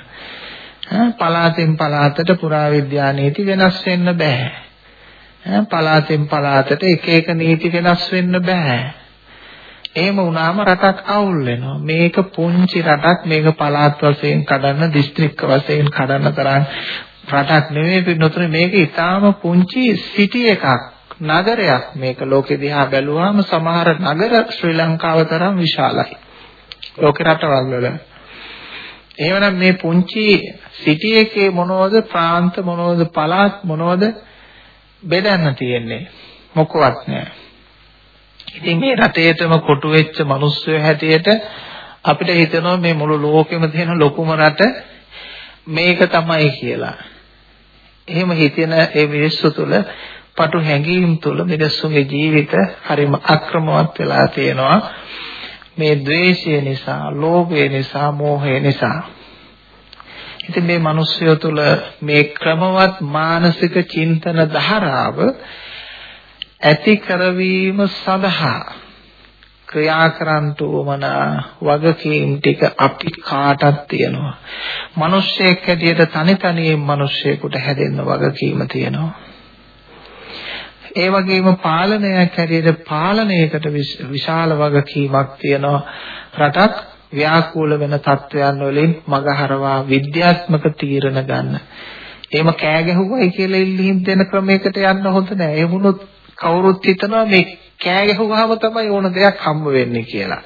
පලාතෙන් පලාතට පුරාවිද්‍යා නීති වෙනස් වෙන්න බෑ. පලාතෙන් පලාතට එක එක නීති වෙනස් වෙන්න බෑ. එහෙම වුණාම රටක් අවුල් වෙනවා. මේක පුංචි රටක් මේක පළාත් වශයෙන් කඩන්න, දිස්ත්‍රික්ක වශයෙන් කඩන්න තරම් රටක් නෙමෙයි පින්නතුනේ මේක ඊටාම පුංචි සිටි එකක්. නගරයක් මේක ලෝකෙ දිහා බැලුවාම සමහර නගර ශ්‍රී ලංකාව තරම් විශාලයි. ලෝකේ රටවල් වල. එහෙමනම් මේ පුංචි සිටි එකේ මොනවද ප්‍රාන්ත මොනවද පළාත් මොනවද බෙදන්න තියෙන්නේ මොකවත් නැහැ. ඉතින් මේ රටේටම කොටු වෙච්ච මිනිස්සු හැටියට අපිට හිතෙනවා මේ මුළු ලෝකෙම තියෙන ලොකුම රට මේක තමයි කියලා. එහෙම හිතෙන ඒ මිනිස්සු තුළ පටු හැඟීම් තුළ මිනිස්සුන්ගේ ජීවිත හරිම අක්‍රමවත් වෙලා තියෙනවා. මේ ද්වේෂය නිසා, ලෝභය නිසා, මෝහය නිසා. ඉතින් මේ මිනිස්සුය තුළ මේ ක්‍රමවත් මානසික චින්තන ධාරාව ඇති කරවීම සඳහා ක්‍රියා කරන්ට උවමන වගකීම් ටික අපි කාටත් තියෙනවා. මිනිස්සෙක් හැටියට තනි තනියෙන් මිනිස්සෙකුට හැදෙන්න වගකීම තියෙනවා. ඒ වගේම පාලනයක් හැටියට පාලනයකට විශාල වගකීමක් තියෙනවා. රටක් ව්‍යාකූල වෙන තත්වයන් වලින් මගහරවා විද්‍යාත්මක තීරණ ගන්න. එහෙම කෑ ගැහුවයි කියලා ඉල්ලීම් දෙන ක්‍රමයකට යන්න හොඳ නෑ. ඒ වුණොත් කවුරුත් හිතනවා මේ කෑ ගැහුවාම තමයි ඕන දෙයක් හම්බ වෙන්නේ කියලා.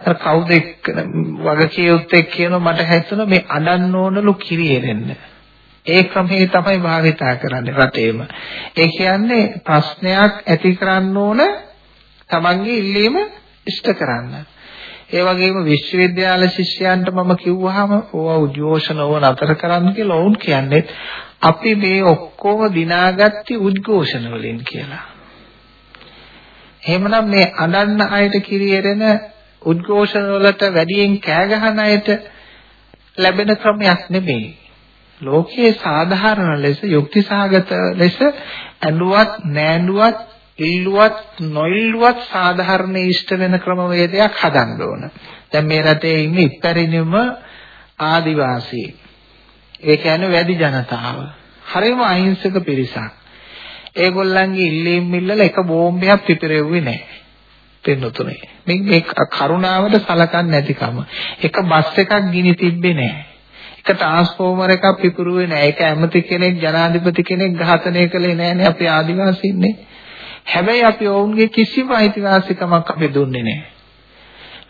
අර කවුද එක්ක වගකීම් එක්ක කියනවා මට හිතුණා මේ අඩන්න ඕනලු කිරියෙන්න. ඒ ක්‍රමයේ තමයි භාවිතා කරන්නේ රටේම. ඒ කියන්නේ ප්‍රශ්නයක් ඇති කරන්න ඕන තමන්ගේ ඉල්ලීම ඉෂ්ට කරන්න. ඒ වගේම විශ්වවිද්‍යාල ශිෂ්‍යයන්ට මම කිව්වහම ඕවා උද්ඝෝෂණ ඕන අතර කරන්න කියලා වුන් කියන්නේ අපි මේ ඔක්කොම දිනාගත්තේ උද්ඝෝෂණ වලින් කියලා. එහෙමනම් මේ අඬන්න අයට කිරියෙරෙන උද්ඝෝෂණ වලට වැඩියෙන් කෑ ගහන අයට ලැබෙන ක්‍රමයක් නෙමෙයි. ලෝකයේ සාධාරණ ලෙස යුක්තිසහගත ලෙස ඇඬුවත් නෑඬුවත් ඉල්ලුවත් නොඉල්ලුවත් සාධාරණ ඉෂ්ට වෙන ක්‍රමවේදයක් හදන්න ඕන. දැන් මේ රටේ ඉන්නේ ඉත්තරිනම ආදිවාසී ඒ කියන්නේ වැඩි ජනතාව. හරිම අහිංසක පිරිසක්. ඒගොල්ලන්ගේ ඉල්ලීම් මිල්ලල එක බෝම්බයක් පිපිරෙව්වේ නැහැ. පෙන්නුතුනේ. මේ මේ කරුණාවට සලකන්නේ නැතිකම. එක බස් එකක් ගිනි තිබ්බේ නැහැ. එක ට්‍රාන්ස්ෆෝමර් එකක් පිපිරුවේ නැහැ. ඒක ඇමති කෙනෙක් ජනාධිපති කෙනෙක් ඝාතනය කළේ නැහැනේ අපි ආදිවාසීන්නේ. හැබැයි අපි ඔවුන්ගේ කිසිම අයිතිවාසිකමක් අපි දුන්නේ නැහැ.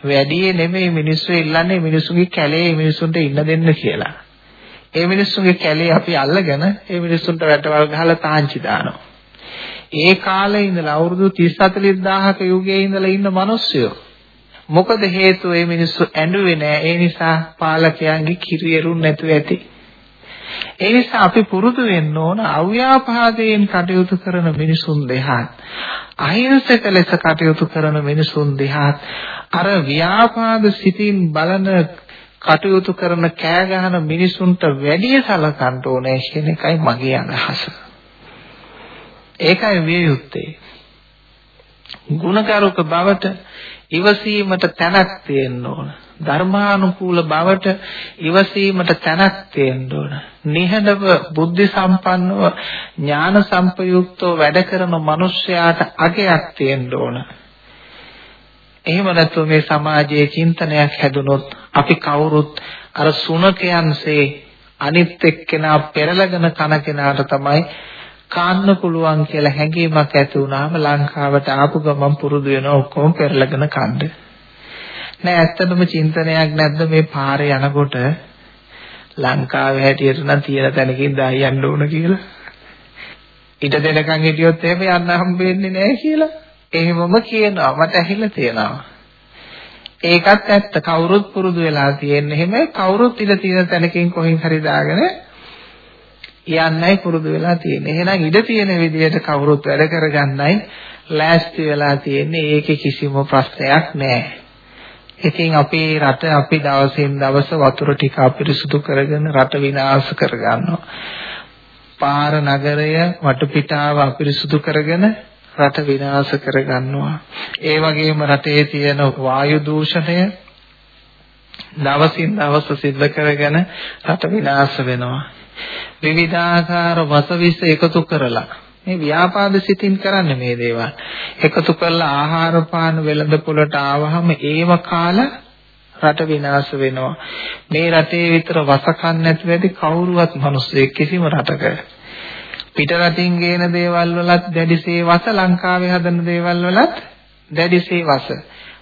වැඩි නෙමෙයි මිනිස්සු ඉල්ලන්නේ මිනිසුන්ගේ කැලේ මිනිසුන්ට ඉන්න දෙන්න කියලා. ඒ මිනිස්සුන්ගේ කැලේ අපි අල්ලගෙන ඒ මිනිස්සුන්ට වැටවල් ගහලා තාංචි දානවා. ඒ කාලේ ඉඳලා අවුරුදු 30 40000ක යුගයේ ඉඳලා ඉන්න මිනිස්සුયો මොකද හේතුව ඒ මිනිස්සු ඇඬුවේ නෑ? ඒ නිසා පාලකයන්ගේ කිරියරුන් නැතුව ඇති. ඒ නිසා අපි පුරුදු වෙන්න ඕන අව්‍යාපාදයෙන් කටයුතු කරන මිනිසුන් දෙහාත්. අහිංසක ලෙස කටයුතු කරන මිනිසුන් දෙහාත්. අර ව්‍යාපාද සිතින් බලන කටයුතු කරන කෑ ගහන මිනිසුන්ට වැඩි සලකන්න ඕනේ කියන එකයි මගේ අදහස. ඒකයි විය යුත්තේ. ගුණකාරක බවට ඉවසීමට තැනක් තියෙන්න ඕන. ධර්මානුකූල බවට ඉවසීමට තැනක් තියෙන්න ඕන. නිහඬව බුද්ධි සම්පන්නව ඥාන සම්පයුක්තව වැඩ කරන මිනිසයාට අගයක් තියෙන්න ඕන. එහෙම නැත්නම් මේ සමාජයේ චින්තනයක් හැදුනොත් අපි කවුරුත් අර සුනකයන්සේ අනිත් එක්කෙනා පෙරලගෙන කන කෙනාට තමයි කාන්න පුළුවන් කියලා හැඟීමක් ඇති වුණාම ලංකාවට ආපු ගමන් පුරුදු වෙන ඔක්කොම පෙරලගෙන කන්න. නෑ ඇත්තටම චින්තනයක් නැද්ද මේ පාරේ යනකොට ලංකාවේ හැටියට නම් තියෙන තැනකින් දායි යන්න ඕන කියලා. ඊට දෙනකන් හිටියොත් එහෙම යන්න හම්බෙන්නේ නෑ කියලා. එහෙමම කියනවා මට ඇහිලා තියෙනවා. ඒකත් ඇත්ත කවුරුත් පුරුදු වෙලා තියෙන හැම කවුරුත් ඉඳ තියෙන තැනකින් කොහෙන් හරි දාගෙන යන්නයි පුරුදු වෙලා තියෙන්නේ. එහෙනම් ඉඩ තියෙන විදිහට කවුරුත් වැඩ කරගන්නයි ලෑස්ති වෙලා තියෙන්නේ. ඒකේ කිසිම ප්‍රශ්නයක් නැහැ. ඉතින් අපේ රට අපි දවසින් දවස වතුර ටික අපිරිසුදු කරගෙන රට විනාශ කරගන්නවා. පාර නගරය වටපිටාව අපිරිසුදු කරගෙන රට විනාශ කරගන්නවා. ඒ වගේම රටේ තියෙන වායු දූෂණය දවසින් දවස සිද්ධ කරගෙන රට විනාශ වෙනවා. විවිධාකාර වසවිස එකතු කරලා මේ ව්‍යාපාද සිතින් කරන්නේ මේ දේවල්. එකතු කරලා ආහාර පාන වෙළඳ පොළට ආවහම ඒව කාලා රට විනාශ වෙනවා. මේ රටේ විතර වසකම් නැති වැඩි කවුරුවත් මිනිස්සෙක් කිසිම රටක පිට රටින් ගේන දේවල් වලත් දැඩිසේ වස ලංකාවේ හදන දේවල් වලත් දැඩිසේ වස.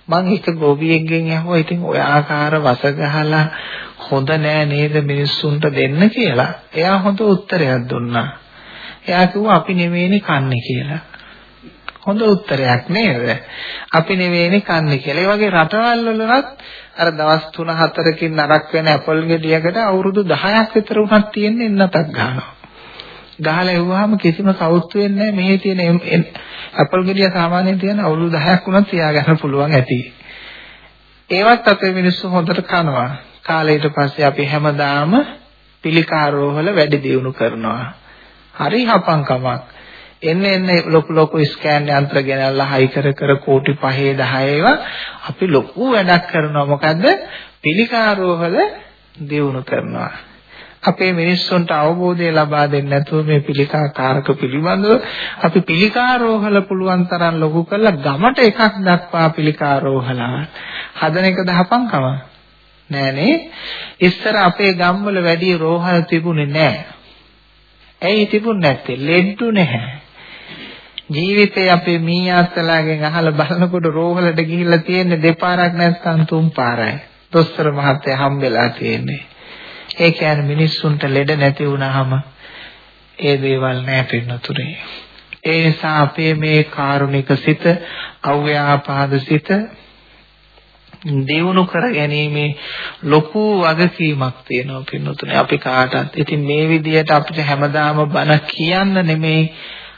මං එක ගෝවියෙක්ගෙන් අහුවා ඉතින් ඔය ආකාර වස ගහලා හොඳ නෑ නේද මිනිස්සුන්ට දෙන්න කියලා. එයා හොඳ උත්තරයක් දුන්නා. එයා කිව්වා අපි නෙවෙයිනේ කන්නේ කියලා. හොඳ උත්තරයක් නේද? අපි නෙවෙයිනේ කන්නේ කියලා. ඒ වගේ රටවල් වලවත් අර දවස් 3-4කින් නරක් වෙන ඇපල් ගෙඩියකට අවුරුදු 10ක් විතර උනත් තියෙන්නේ නැතක් ගන්නවා. ගහලා එව්වහම කිසිම සවුත් වෙන්නේ නැහැ. මෙහි තියෙන ඇපල් ගෙඩිය සාමාන්‍යයෙන් තියෙන අවුරුදු 10ක් වුණත් තියාගන්න පුළුවන් ඇති. ඒවත් අපේ මිනිස්සු හොඳට කනවා. කාලයට පස්සේ අපි හැමදාම පිළිකාරෝහල වැඩි දියුණු කරනවා. හරි හපංකමක්. එන්න එන්න ලොකු ලොකු ස්කෑන් යන්ත්‍ර ගෙනල්ලා හයි කර කර කෝටි 5 10 ඒවා අපි ලොකු වැඩක් කරනවා. මොකද පිළිකාරෝහල දියුණු කරනවා. අපේ මිනිස්සුන්ට අවබෝධය ලබා දෙන්නේ නැතුව මේ පිළිකා කාරක පිළිබඳව අපි පිළිකාරෝහල පුළුවන් තරම් ලොකු කරලා ගමට එකක් දක්වා පිළිකාරෝහල හදන එක දහපංකම නෑනේ ඉස්සර අපේ ගම්වල වැඩි රෝහල් තිබුණේ නෑ. ඇයි තිබුණ නැත්තේ? ලෙඩ්ඩු නැහැ. ජීවිතේ අපේ මීයාත්තලාගෙන් අහලා බලනකොට රෝහලට ගිහිල්ලා තියෙන්නේ දෙපාරක් නැත්නම් තුන් පාරයි දොස්තර මහත්තයා හම්බෙලා තියෙන්නේ. ඒ කියන්නේ මිනිස්සුන්ට ලෙඩ නැති වුනහම ඒ දේවල් නෑ පින්නතුනේ. ඒ නිසා අපේ මේ කාරුණික සිත, අව්‍යාපාද සිත දියුණු කර ගැනීමේ ලොකු වගකීමක් තියෙනවා පින්නතුනේ අපි කාටත්. ඉතින් මේ විදිහට අපිට හැමදාම බණ කියන්න නෙමෙයි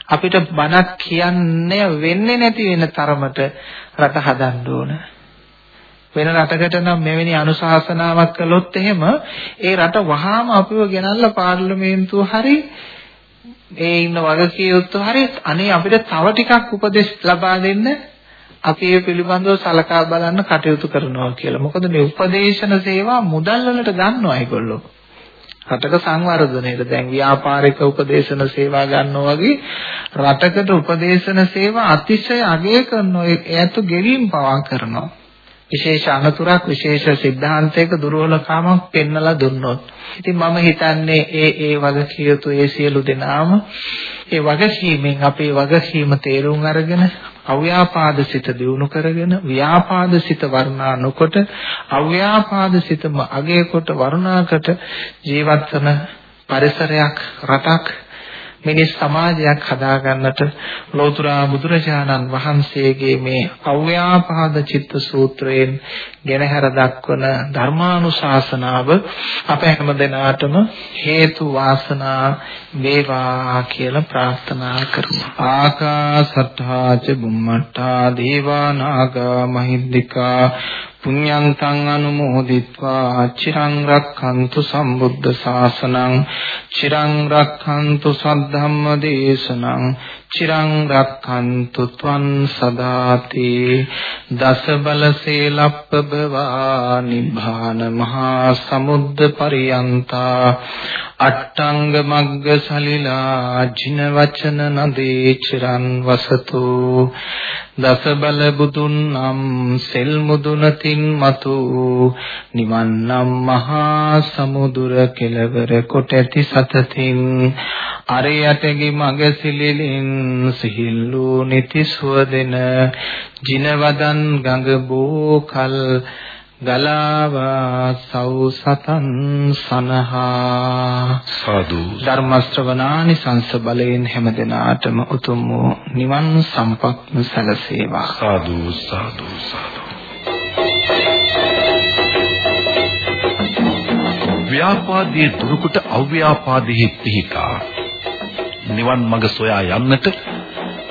අපිට බණක් කියන්නේ වෙන්නේ නැති වෙන තරමට රට හදන්න ඕන. වෙන රටකට නම් මෙවැනි අනුශාසනාවක් කළොත් එහෙම ඒ රට වහාම අපිව ගෙනල්ලා පාර්ලිමේන්තුව හරි ඒ ඉන්න වගකීම් හරි අනේ අපිට තව ටිකක් උපදෙස් ලබා දෙන්න අපි ඒ පිළිබඳව සලකා බලන්න කටයුතු කරනවා කියලා. මොකද මේ උපදේශන සේවා මුදල් වලට ගන්නවා ඒගොල්ලෝ. රටක සංවර්ධනයට දැන් ව්‍යාපාරික උපදේශන සේවා ගන්නවා වගේ රටකට උපදේශන සේවා අතිශය අගය කරනවා. ඒත් ගෙවීම් පවා කරනවා. විශේෂ අනතුරක් විශේෂ સિદ્ધාන්තයක දුර්වලකමක් පෙන්නලා දුන්නොත්. ඉතින් මම හිතන්නේ ඒ ඒ වගකීතු ඒ සියලු දෙනාම ඒ වගකීමෙන් අපේ වගකීම තේරුම් අරගෙන අව්‍යාපාදසිත දියුණු කරගෙන ව්‍යාපාදසිත වර්ණා නොකොට අව්‍යාපාදසිතම අගය කොට වර්ණාකට ජීවත් වන පරිසරයක් රටක් මිනිස් සමාජයක් හදාගන්නට ලෝතර බුදුරජාණන් වහන්සේගේ මේ අව්‍යාපාද චිත්ත සූත්‍රයෙන් ගෙනහැර දක්වන ධර්මානුශාසනාව අප හැම දිනාටම හේතු වාසනා වේවා කියලා ප්‍රාර්ථනා කරමු. ආකාසත්තා ච බුම්මත්තා දේවා නාග මහිද්దికා පුඤ්ඤන්තං අනුමෝදිත්වා චිරං රක්ඛන්තු සම්බුද්ධ ශාසනං චිරං රක්ඛන්තු සද්ධම්ම දේශනං චිරං රක්ඛන්තු ත්වං සදාති. දස බල සේලප්පබවා නිභාන මහා සමුද්ද පරියන්තා. අට්ටංග මග්ග සලිලා ජින වචන නදේ චිරන් වසතු. දස බල බුදුන් නම් සෙල් මුදුනතින් මතු. නිවන් නම් මහා සමුදුර කෙලවර කොට ඇති සතතින්. අරයටගේ මග සිලිලින් සිහිල්ලු නිති සුවදෙන ජිනවදන් ගඟ බෝකල් ගලාවා සව් සතන් සනහා. සාදු. ධර්ම ශ්‍රවණානි සංස බලයෙන් හැම දිනාටම උතුම් වූ නිවන් සම්පත්ම සැලසේවා. සාදු සාදු සාදු. ව්‍යාපාදයේ දුරුකොට අව්‍යාපාදයේ පිහිටා. නිවන් මඟ සොයා යන්නට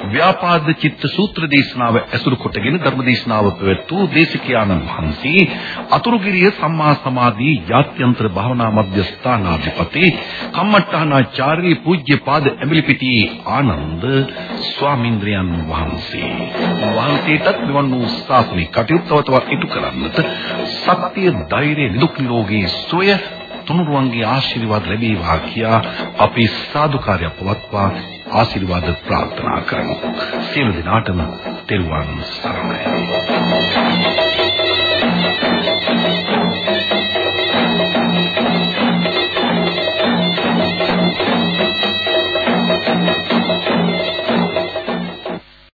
ව්‍යාපාද චිත්ත සූත්‍ර දේශනාව ඇසුරු කොටගෙන ධර්ම දේශනාව පැවැත්වූ දේශිකානන් වහන්සේ අතුරුගිරිය සම්මා සමාධි යාත්‍යන්තර භාවනා මධ්‍යස්ථානාධිපති කම්මට්ටානාචාර්ය පූජ්‍යපාද ඇඹිලිපිටියේ ආනන්ද ස්වාමීන්ද්‍රයන් වහන්සේ. වහන්සේටත් මෙවන් වූ ශාසනික කටයුතු තව තවත් ඉටු කරන්නට සත්‍ය ධෛර්ය නිදුක් නිරෝගී සුවය තුනුරුවන්ගේ ආශිර්වාද ලැබේවා කියා අපි සාදුකාරය පවත්වා ආශිර්වාද ප්‍රාර්ථනා කරමු. සියලු දෙනාටම තෙරුවන් සරණයි.